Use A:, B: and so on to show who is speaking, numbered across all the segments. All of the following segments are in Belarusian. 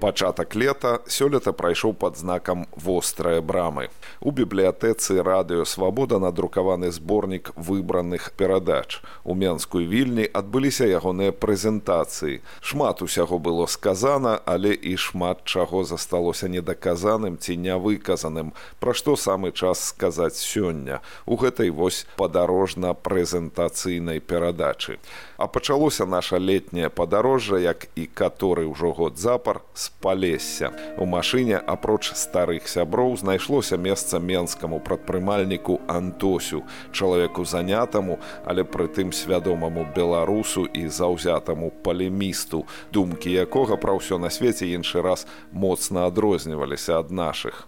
A: пачатак лета сёлета прайшоў пад знакам вострыя брамы. У бібліятэцы радыё свабода надрукаваны зборнік выбраных перадач. У менскую вільні адбыліся ягоныя прэзентацыі. Шмат усяго было сказана, але і шмат чаго засталося недаказаным ці нявыказаным, пра што самы час сказаць сёння у гэтай вось падарожна-прэзентацыйнай перадачы. А пачалося наша летняе падарожжа, як і каторы ўжо год запар з палесся. У машыне апроч старых сяброў знайшлося месца менскаму прадпрымальніку Антосю, чалавеку занятаму, але прытым свядомаму беларусу і заўзятаму палемісту, думкі якога пра ўсё на свеце іншы раз моцна адрозніваліся ад нашых.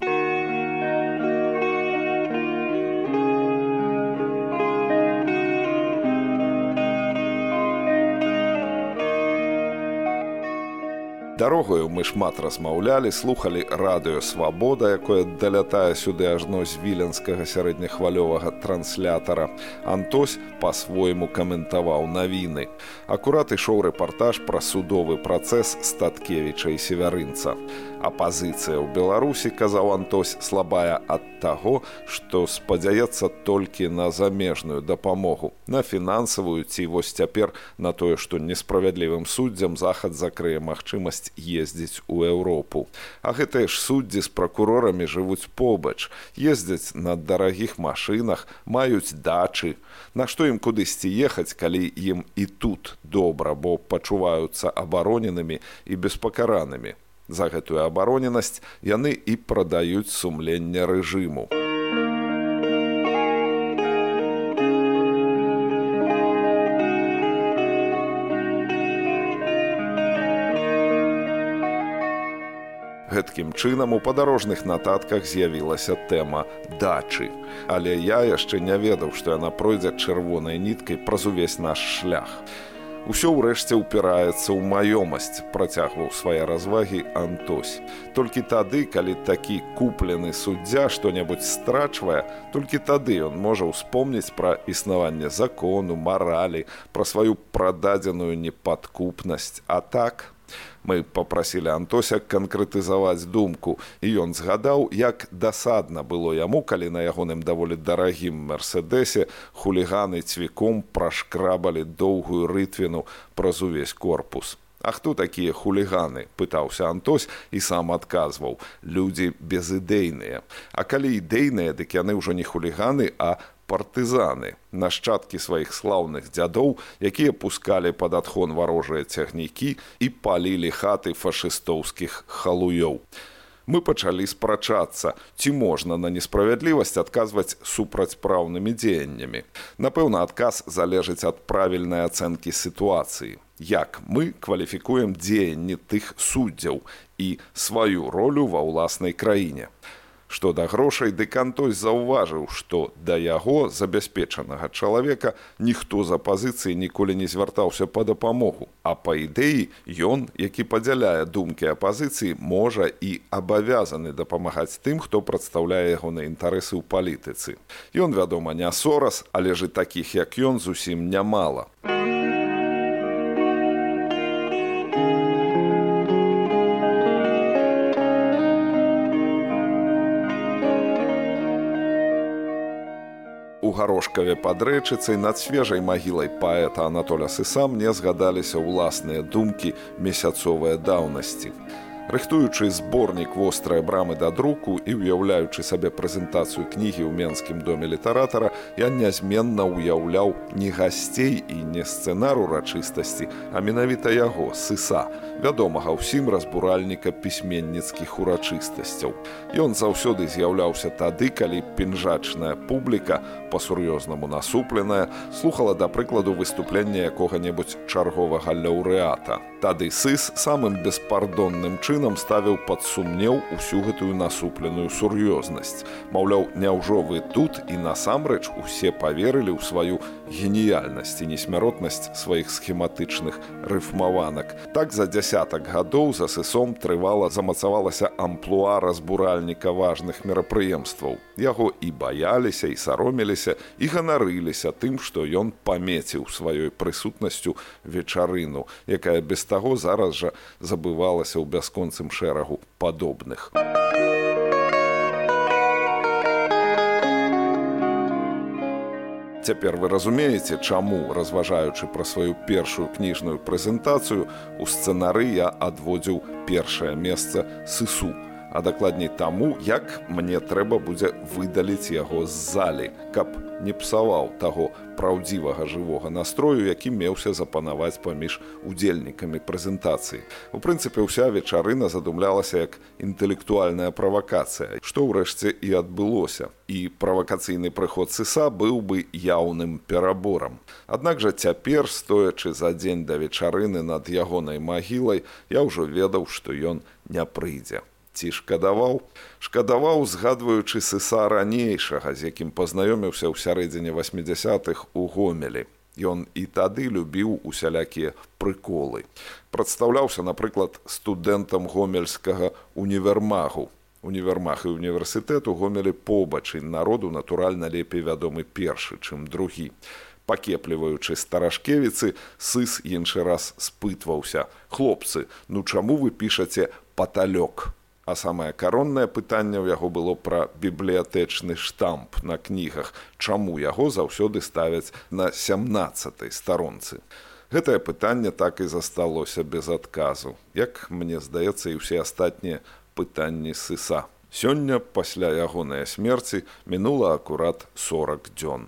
A: Дарогаю мы шмат размаўлялі слухали радыё свабода якое далятае сюды ажно з віленскага сярэднехвалёвага транслятара. Антось по-свойму каментаваў навіны. Акурат ішоў рэпартаж пра судовы працэс статкевіча і севярынца апазіцыя ў беларусі казаў антось слабая ад таго што спадзяецца толькі на замежную дапамогу на фінансавую ці вось цяпер на тое што несправядлівым суддзям захад закрые магчымасць ездзіць у Еўропу. А гэтыя ж суддзі з пракурорамі жывуць побач, ездзяць на дарагіх машынах, маюць дачы. Нашто ім кудысьці ехаць, калі ім і тут добра, бо пачуваюцца абароненымі і беспакаранымі. За гэтую абароненасць яны і прадаюць сумленне рэжыму. гэткім чынам у падарожных нататках з'явілася тэма дачы. Але я яшчэ не ведаў, што яна пройдзе чырвонай ніткай праз увесь наш шлях. Усё ўрэшце ўпіраецца ў маёмасць, працягваў свае развагі Антось. Толькі тады, калі такі куплены суддзя што-небудзь страчвае, толькі тады ён можа ўспомніць пра існаванне закону, маралі, пра сваю прададзеную непадкупнасць, а так, Мы попрасілі Антося канкрэтызаваць думку і ён згадаў, як дасадна было яму, калі на ягоным даволі дарагім мерседесе хуліганы цвіком прашкрабалі доўгую рытвіну праз увесь корпус. А хто такія хуліганы пытаўся Антось і сам адказваў. Людзі безыдэйныя А калі ідэйныя дык яны ўжо не хуліганы а партызаны, нашчадкі сваіх слаўных дзядоў, якія пускалі пад адхон варожыя цягнікі і палілі хаты фашыстоўскіх халуёў. Мы пачалі спрачацца, ці можна на несправядлівасць адказваць супрацьпраўнымі дзеяннямі. Напэўна, адказ залежыць ад правільнай ацэнкі сітуацыі. Як мы кваліфікуем дзеянні тых суддзяў і сваю ролю ва ўласнай краіне. Што да грошай дэкантой заўважыў, што да яго забяспечанага чалавека ніхто з апазіцыі ніколі не звяртаўся па дапамогу. А па ідэі ён, які падзяляе думкі апазіцыі, можа і абавязаны дапамагаць тым, хто прадстаўляе ягоныя інтарэсы ў палітыцы. Ён, вядома, не сорас, але ж і такіх, як ён зусім нямала. Гарошкаве пад рэчыцай над свежай магілай паэта Анатоля Сысам мне згадаліся ўласныя думкі месяцовыя даўнасці рыхтуючы зборнік вострыя брамы да друку і ўяўляючы сабе прэзентацыю кнігі ў менскім доме літаратара я нязменна ўяўляў не гасцей і не сцэнар урачыстасці а менавіта яго сыса вядомага ўсім разбуральніка пісьменніцкіх урачыстасцяў. Ён заўсёды з'яўляўся тады калі пінжачная публіка па-сур'ёзнаму насупленая слухала да прыкладу выступлення якога-небудзь чарговага лаўрэата. Тады сыс самым беспардонным чынам чынам ставіў пад сумнеў усю гэтую насупленую сур'ёзнасць. Маўляў, няўжо вы тут і насамрэч усе паверылі ў сваю геніяльнасць і несмяротнасць сваіх схематычных рыфмаванак. Так за дзясятак гадоў за сысом трывала замацавалася амплуа разбуральніка важных мерапрыемстваў. Яго і баяліся і саромеліся і ганарыліся тым, што ён памеціў сваёй прысутнасцю вечарыну, якая без таго зараз жа забывалася ў бясконцым шэрагу падобных. Цяпер вы разумееце, чаму, разважаючы пра сваю першую кніжную прэзентацыю, у сцэнары я адводзіў першае месца сысу а дакладней таму, як мне трэба будзе выдаліць яго з залі, каб не псаваў таго праўдзівага жывога настрою, які меўся запанаваць паміж удзельнікамі прэзентацыі. У прынцыпе, ўся вечарына задумлялася як інтэлектуальная правакацыя, што ўрэшце і адбылося. І правакацыйны прыход сыса быў бы яўным пераборам. Аднак жа цяпер, стоячы за дзень да вечарыны над ягонай магілай, я ўжо ведаў, што ён не прыйдзе ці шкадаваў. Шкадаваў згадваючы сыса ранейшага з якім пазнаёміўся ў сярэдзіне 80-х у гомелі. Ён і тады любіў усялякія прыколы. Прадстаўляўся напрыклад студэнтам гомельскага універмагу. Універмаг і універсітэту гомелі побач і народу натуральна лепей вядомы першы чым другі. Пакепліваючы старашкевіцы сыс іншы раз спытваўся хлопцы ну чаму вы пішаце паталёк А самае кароннае пытанне ў яго было пра бібліятэчны штамп на кнігах, чаму яго заўсёды ставяць на 17 старонцы. Гэтае пытанне так і засталося без адказу. Як мне здаецца і ўсе астатнія пытанні сыса. Сёння пасля ягонай смерці мінула акурат 40 дзён.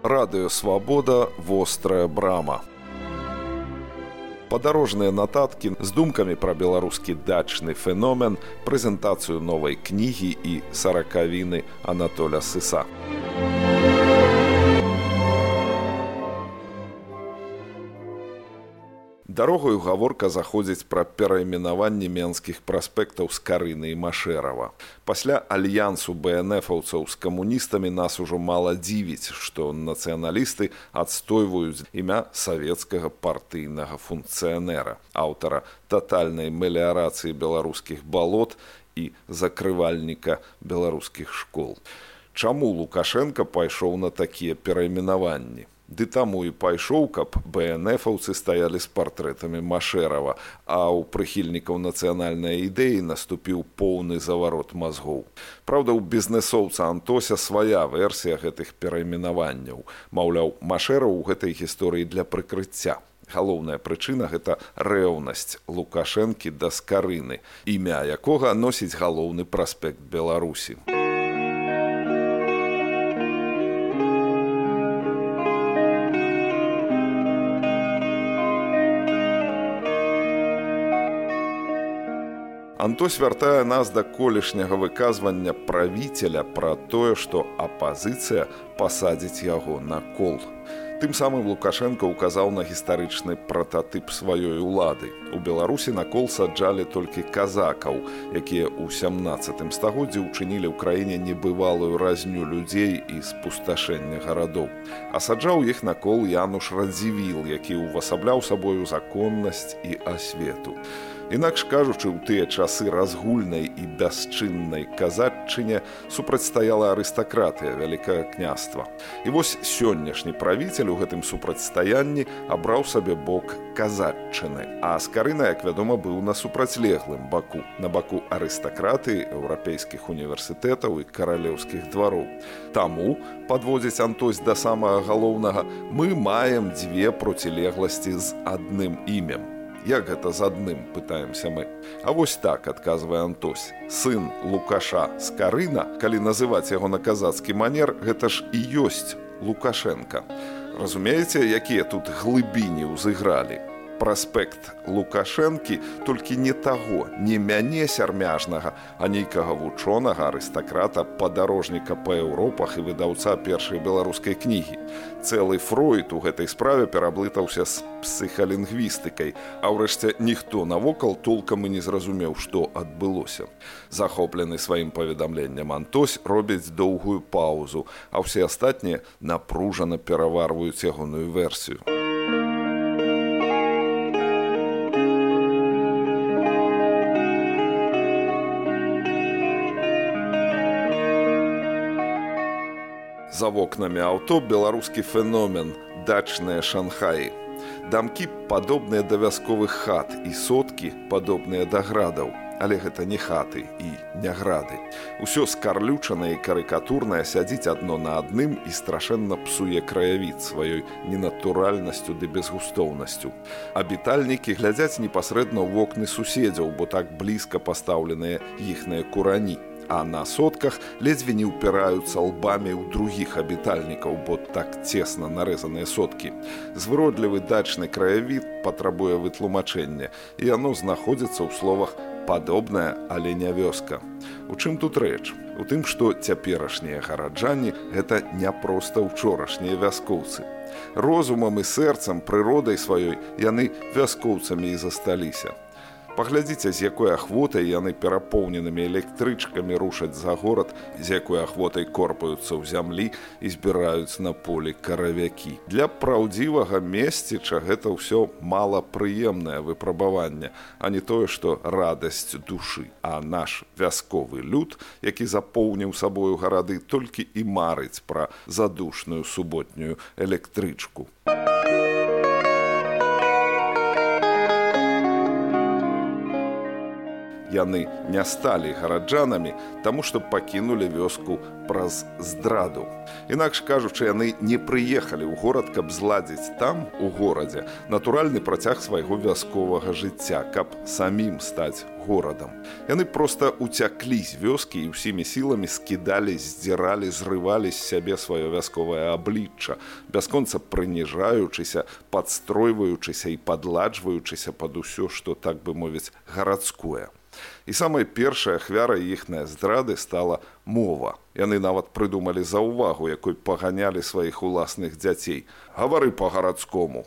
A: Радыё свабода вострая брама падарожныя нататкі з думкамі пра беларускі дачны феномен прэзентацыю новай кнігі і саракавіны анатоля сыса. Дарогаю гаворка заходзіць пра перайменаванне менскіх праспектаў з карыны і машэрава. Пасля альянсу бнфаўцаў з камуністамі нас ужо мала дзівіць, што нацыяналісты адстойваюць імя савецкага партыйнага функцыянера, аўтара татальнай меліярацыі беларускіх балот і закрывальніка беларускіх школ. Чаму Лукашенко пайшоў на такія перайменаванні? Ды таму і пайшоў, каб бнфаўцы стаялі з партрэтамі Машэрава, а ў прыхільнікаў нацыянальнай ідэі наступіў поўны заварот мазгоў. Праўда, у бізнесоўца Антося свая версія гэтых перайменаванняў. Маўляў, Машэра ў гэтай гісторыі для прыкрыцця. Галоўная прычына гэта рэўнасць Лукашэнкі да скарыны, імя якога носіць галоўны праспект Беларусі. Антос вяртае нас да колішняга выказвання правіцеля пра тое, што апазіцыя пасадзіць яго на кол. Тым самым Лукашенко ўказаў на гістарычны прататып сваёй улады. У Беларусі на кол саджалі толькі казакаў, якія ў 17 стагоддзі ўчынілі ў краіне небывалую разню людзей і спусташэння гарадоў. А саджаў іх на кол Януш радзівіл, які ўвасабляў сабою законнасць і асвету. Інакш кажучы, у тыя часы разгульнай і бясчыннай казачыне супрацьстаяла арыстакратыя вялікае княства. І вось сённяшні правіцель у гэтым супрацьстаянні абраў сабе бок казачыны. А скарына, як вядома, быў на супрацьлеглым баку, на баку арыстакраты еўрапейскіх універсітэтаў і каралеўскіх двароў. Таму, падводзіць Антось да самага галоўнага, мы маем дзве процілегласці з адным імем як гэта з адным пытаемся мы? А вось так адказвае антось. Сын лукаша з карына калі называць яго на казацкі манер гэта ж і ёсць лукашенко. Разумееце якія тут глыбіні ўзыгралі праспект лукашэнкі толькі не таго не мяне сярмяжнага а нейкага вучонага арыстакрата падарожніка па еўропах і выдаўца першай беларускай кнігі. Цэлы фройд у гэтай справе пераблытаўся з псіхалінгвістыкай а ўрэшце ніхто навокал толкам і не зразумеў што адбылося. Захоплены сваім паведамленнем антось робіць доўгую паузу а ўсе астатнія напружана пераварваюць ягоную версію За вокнамі аўто беларускі феномен дачныя шанхаі. Дамкі падобныя да вясковых хат і соткі падобныя да градаў, але гэта не хаты і не грады. Усё скарлючанае і карыкатурнае сядзіць адно на адным і страшэнна псуе краявід сваёй ненатуральнасцю ды безгустоўнасцю. Абітальнікі глядзяць непасрэдна ў вокны суседзяў, бо так блізка пастаўленыя іхныя курані а на сотках ледзьве не ўпіраюцца лбамі ў другіх абітальнікаў, бо так цесна нарэзаныя соткі. Звыродлівы дачны краявід патрабуе вытлумачэння, і яно знаходзіцца ў словах падобная, але не вёска. У чым тут рэч? У тым, што цяперашнія гараджане гэта не проста учорашнія вяскоўцы. Розумам і сэрцам прыродай сваёй яны вяскоўцамі і засталіся. Паглядзіце, з якой ахвотай яны перапоўненымі электрычкамі рушаць за горад, з якой ахвотай корпаюцца ў зямлі і збіраюць на полі каравякі. Для праўдзівага месціча гэта ўсё малапрыемнае выпрабаванне, а не тое, што радасць душы, а наш вясковы люд, які запоўніў сабою гарады толькі і марыць пра задушную суботнюю электрычку. Яны не сталі гараджанамі, таму што пакінулі вёску праз здраду. Інакш кажучы, яны не прыехалі ў горад, каб зладзіць там у горадзе натуральны працяг свайго вясковага жыцця, каб самім стаць горадам. Яны проста уцяклі з вёскі і ўсімі сіламі скідалі, здзіралі, зрывалі з сябе сваё вясковае аблічча, бясконца прыніжаючыся, падстройваючыся і падладжваючыся пад усё, што так бы мовіць гарадское. І самай першай ахвярай іхнай здрады стала мова. Яны нават прыдумалі заўвагу, якой паганялі сваіх уласных дзяцей. Гавары па-гарадскому.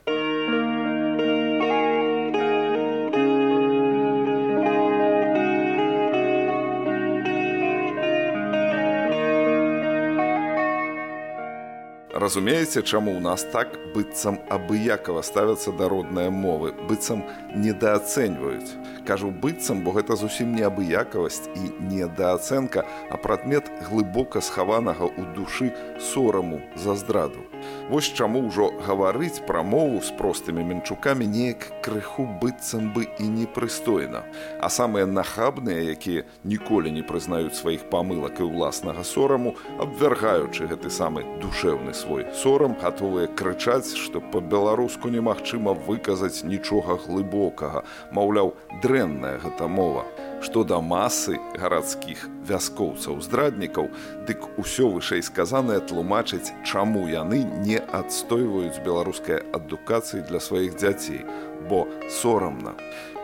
A: Разумееце, чаму ў нас так быццам абыякава ставяцца да родныя мовы, быццам недаацэньваюць. Кажу быццам, бо гэта зусім не абыякавасць і недаацэнка, а прадмет глыбока схаванага ў душы сораму за здраду. Вось чаму ўжо гаварыць пра мову з простымі менчукамі неяк крыху быццам бы і непрыстойна. А самыя нахабныя, якія ніколі не прызнаюць сваіх памылак і ўласнага сораму, абвяргаючы гэты самы душэўны свой сорам гатовыя крычаць што по-беларуску немагчыма выказаць нічога глыбокага маўляў дрэнная гэта мова што да масы гарадскіх вяскоўцаў здраднікаў дык усё вышэй сказанае тлумачыць чаму яны не адстойваюць беларускай адукацыі для сваіх дзяцей бо сорамна.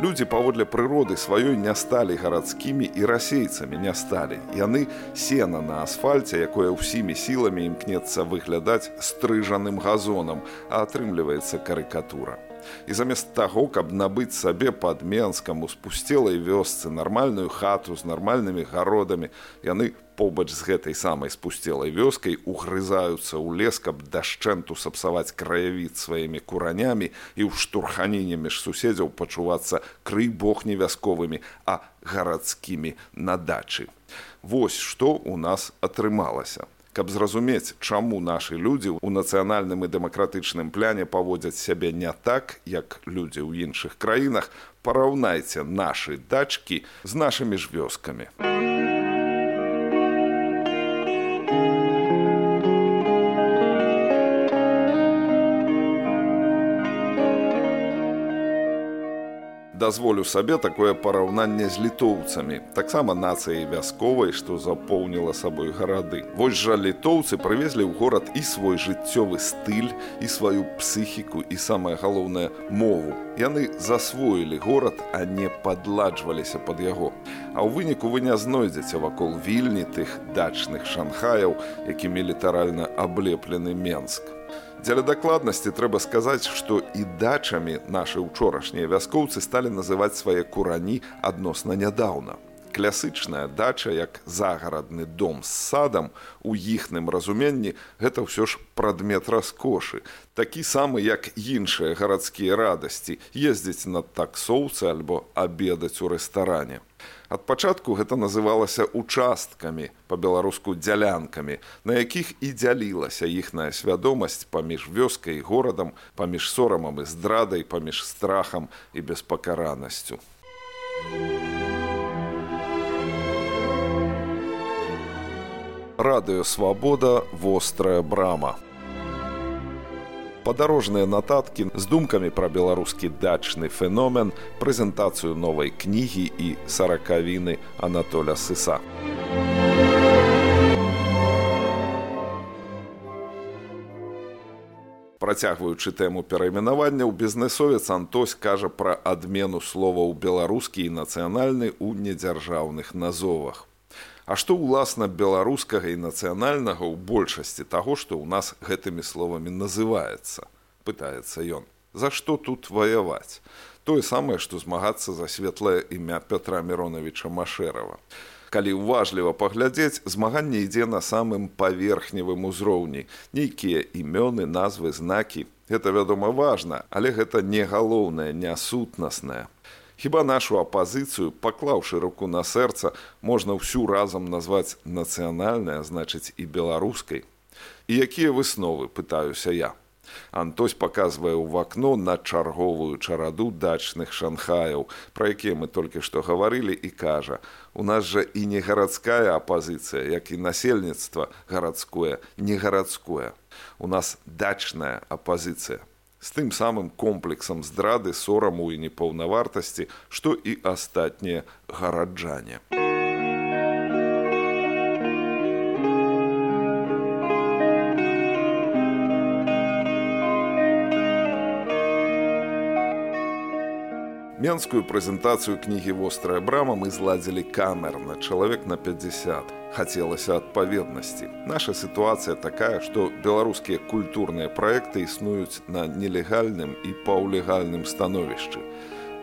A: Людзі паводле прыроды сваёй не сталі гарадскімі і расейцамі не сталі. Яны сена на асфальце, якое ўсімі сіламі імкнецца выглядаць стрыжаным газонам, а атрымліваецца карыкатура. І замест таго, каб набыць сабе пад Менскам у спусцелай вёсцы нармальную хату з нармальнымі гародамі, яны побач з гэтай самай спусцелай вёскай угрызаюцца ў лес, каб дашчэнту сапсаваць краявід сваімі куранямі і ў штурханіне між суседзяў пачувацца крый бог не вясковымі, а гарадскімі на дачы. Вось што ў нас атрымалася каб зразумець, чаму нашы людзі ў нацыянальным і дэмакратычным пляне паводзяць сябе не так, як людзі ў іншых краінах, параўнайце нашы дачкі з нашымі ж вёскамі. Дазволю сабе такое параўнанне з літоўцамі таксама нацыяй вясковай што запоўніла сабой гарады. Вось жа літоўцы прывезлі ў горад і свой жыццёвы стыль і сваю псіхіку і самае галоўнае мову. Яны засвоілі горад а не падладжваліся под яго. А ў выніку вы не знойдзеце вакол вільні тых дачных шанхаяў якімі літаральна аблеплены менск Дзеля дакладнасці трэба сказаць, што і дачамі нашы учорашнія вяскоўцы сталі называць свае курані адносна нядаўна. Клясычная дача як загарадны дом з садам у іхным разуменні гэта ўсё ж прадмет раскошы, такі самы як іншыя гарадскія радасці ездзіць на таксоўцы альбо абедаць у рэстаране. Ад пачатку гэта называлася участкамі па-беларуску дзялянкамі, на якіх і дзялілася іхная свядомасць паміж вёскай і горадам, паміж сорамам і здрадай, паміж страхам і беспакаранасцю. Радыёвабода вострая брама падарожныя нататкі з думкамі пра беларускі дачны феномен, прэзентацыю новай кнігі і саракавіны Анатоля Сыса. Працягваючы тэму перайменавання ў бізнесовец Антось кажа пра адмену словаў беларускі і нацыянальны ў недзяржаўных назовах. А што ўласна беларускага і нацыянальнага ў большасці таго, што ў нас гэтымі словамі называецца, пытаецца ён. За што тут ваяваць? Тое самае, што змагацца за светлае імя Пятра Міроновича Машэрава. Калі ўважліва паглядзець, змаганне ідзе на самым паверхневым узроўні. Нейкія імёны, назвы, знакі. Гэта, вядома, важна, але гэта не галоўнае, не сутнаснае. Хіба нашу апазіцыю, паклаўшы руку на сэрца, можна ўсю разам назваць нацыянальная, значыць і беларускай. І якія высновы пытаюся я. Антось паказвае ў вакно на чарговую чараду дачных шанхаяў, пра якія мы толькі што гаварылі і кажа: У нас жа і не гарадская апазіцыя, як і насельніцтва гарадское, не гарадское. У нас дачная апазіцыя з тым самым комплексам здрады сораму і непаўнавартасці, што і астатнія гараджане. Менскую прэзентацыю кнігі вострая брама мы зладзілі камерна чалавек на 50 хацелася адпаведнасці. Наша сітуацыя такая, што беларускія культурныя праекты існуюць на нелегальным і паўлегальным становішчы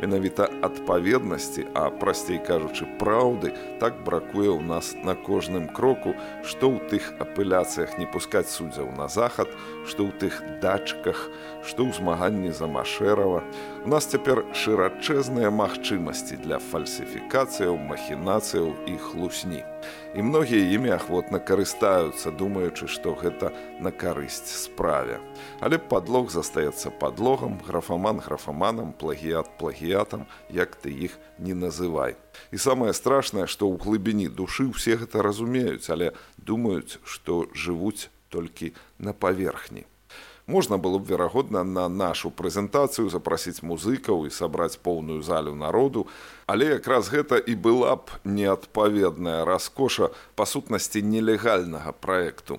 A: менавіта адпаведнасці а прасцей кажучы праўды так бракуе ў нас на кожным кроку што ў тых апыляцыях не пускаць суддзяў на захад што ў тых дачках што ў змаганні за машэрава. У нас цяпер шырачэзныя магчымасці для фальсіфікацыяў махінацыяў і хлусні і многія імі ахвотна карыстаюцца думаючы што гэта на карысць справе. Але падлог застаецца подлогам графаман графаманам плагіят плагіятам як ты іх не называй. І самае страшнае што ў глыбіні душы ўсе гэта разумеюць але думаюць што жывуць толькі на паверхні можна было б верагодна на нашу прэзентацыю запрасіць музыкаў і сабраць поўную залю народу, але якраз гэта і была б неадпаведная раскоша па сутнасці нелегальнага праекту.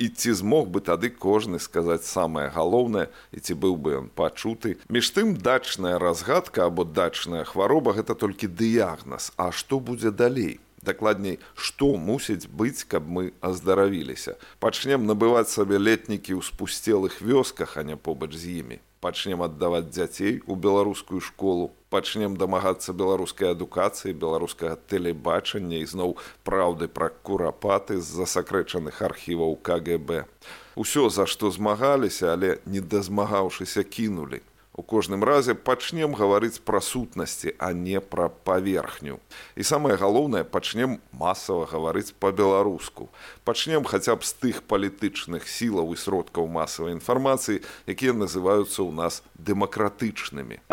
A: І ці змог бы тады кожны сказаць самае галоўнае і ці быў бы ён пачуты. Між тым дачная разгадка або дачная хвароба гэта толькі дыягназ, А што будзе далей? Дакладней што мусіць быць каб мы аздаравіліся. Пачнем набываць сабе летнікі ў спусцелых вёсках а не побач з імі. Пачнем аддаваць дзяцей у беларускую школу. Пачнем дамагацца беларускай адукацыі беларускага тэлебачання ізноў праўды пра курапаты з засакрэчаных архіваў кгб усё за што змагаліся але не дазмагаўшыся кінулі У кожным разе пачнем гаварыць пра сутнасці, а не пра паверхню. І самае галоўнае пачнем масава гаварыць па-беларуску. Пачнем хаця б з тых палітычных сілаў і сродкаў масавай інфармацыі, якія называюцца ў нас дэмакратычнымі.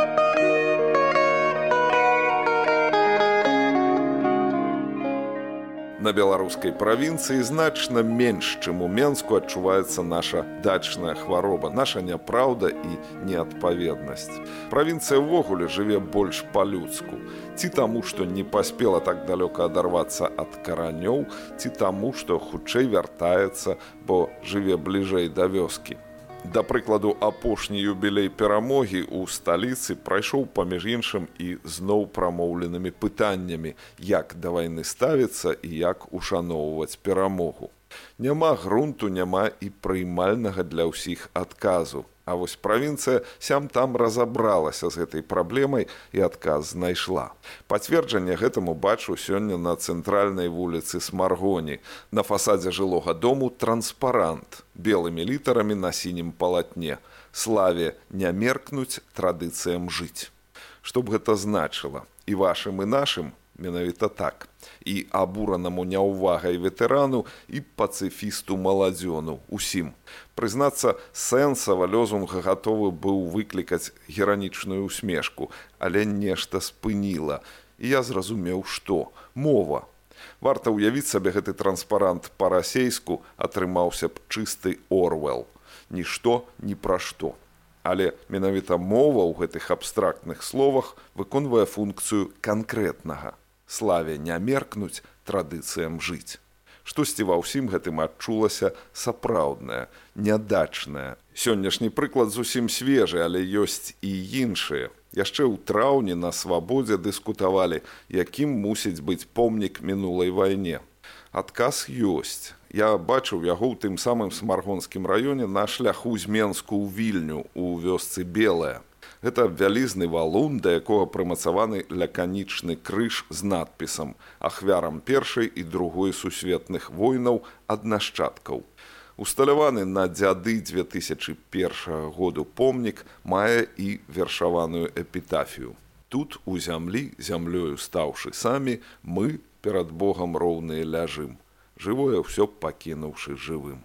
A: На беларускай правінцыі значна менш, чым у Менску адчуваецца наша дачная хвароба, наша няпраўда і неадпаведнасць. Правінцыя ўвогуле жыве больш па-людску. Ці таму, што не паспела так далёка адарвацца ад каранёў, ці таму, што хутчэй вяртаецца, бо жыве бліжэй да вёскі. Да прыкладу апошні юбілей перамогі ў сталіцы прайшоў паміж іншым і зноў прамоўленымі пытаннямі, як да вайны ставіцца і як ушаноўваць перамогу. Няма грунту няма і прыймальнага для ўсіх адказу. А вось правінцыя сям там разабралася з гэтай праблемай і адказ знайшла. Пацверджанне гэтаму бачу сёння на цэнтральнай вуліцы смаргоні. На фасадзе жылога дому транспарант белымі літарамі на сінім палатне. Славе не меркнуць традыцыям жыць. Што б гэта значыла і вашым і нашым менавіта так. І абуранаму няўвагай ветэрану і пацыфісту маладзёну усім. Прызнацца сэнсава лёзунга гатовы быў выклікаць геранічную усмешку але нешта спыніла. І я зразумеў што мова. Варта ўявіць сабе гэты транспарант па-расейску атрымаўся б чысты орвел. Нішто ні пра што. Але менавіта мова ў гэтых абстрактных словах выконвае функцыю канкрэтнага славе не меркнуць традыцыям жыць. Штосьці ва ўсім гэтым адчулася сапраўднае, нядачнае. Сённяшні прыклад зусім свежы, але ёсць і іншыя. Яшчэ ў траўні на свабодзе дыскутавалі, якім мусіць быць помнік мінулай вайне. Адказ ёсць. Я бачыў яго ў тым самым смаргонскім раёне на шляху з Менску ў вільню у вёсцы белая. Гэта вялізны валун, да якога прымацаваны ляканічны крыж з надпісам ахвярам першай і другой сусветных войнаў ад нашчадкаў. Усталяваны на дзяды 2001 году помнік мае і вершаваную эпітафію. Тут у зямлі зямлёю стаўшы самі, мы перад Богам роўныя ляжым. Жывое ўсё пакінуўшы жывым.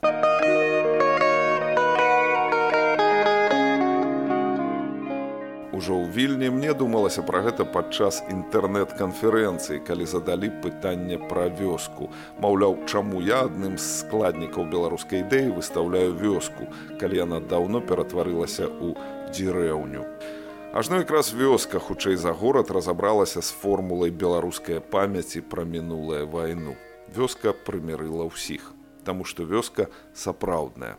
A: Ужо ў вільні мне думалася пра гэта падчас інтэрнэт-канферэнцыі, калі задалі пытанне пра вёску. Маўляў, чаму я адным з складнікаў беларускай ідэі выстаўляю вёску, калі яна даўно ператварылася ў дзірэўню. Ажно якраз вёска хутчэй за горад разабралася з формулай беларускай памяці пра мінулая вайну. Вёска прымірыла ўсіх, таму што вёска сапраўдная.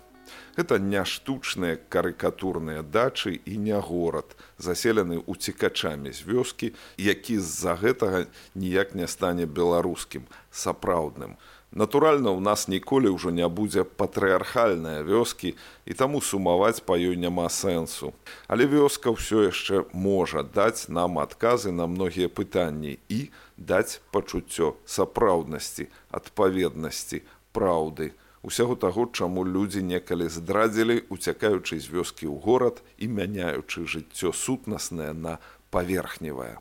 A: Гэта не штучныя карыкатурныя дачы і не горад, заселены ўцікачамі з вёскі, які з-за гэтага ніяк не стане беларускім, сапраўдным. Натуральна, у нас ніколі ўжо не будзе патрыархальныя вёскі і таму сумаваць па ёй няма сэнсу. Але вёска ўсё яшчэ можа даць нам адказы на многія пытанні і даць пачуццё сапраўднасці, адпаведнасці, праўды, усяго таго, чаму людзі некалі здрадзілі, уцякаючы з вёскі ў горад і мяняючы жыццё сутнаснае на паверхневае.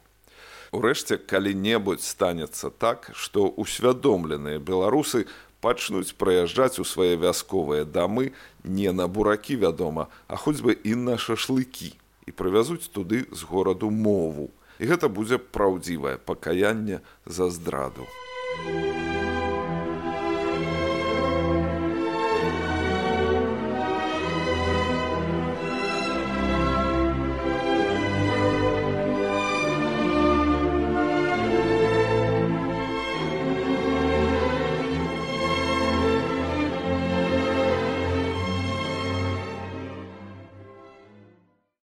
A: Урэшце, калі-небудзь станецца так, што усвядомленыя беларусы пачнуць прыязджаць у свае вясковыя дамы не на буракі, вядома, а хоць бы і на шашлыкі і прывязуць туды з гораду мову. І гэта будзе праўдзівае пакаянне за здраду. Thank you